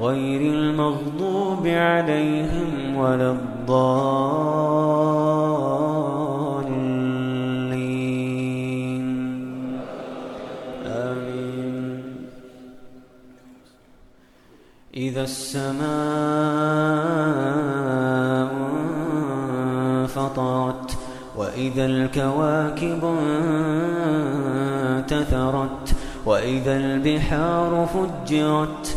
غير المغضوب عليهم ولا الضالين. آمين. إذا السماء انفطرت وإذا الكواكب انتثرت وإذا البحار فجرت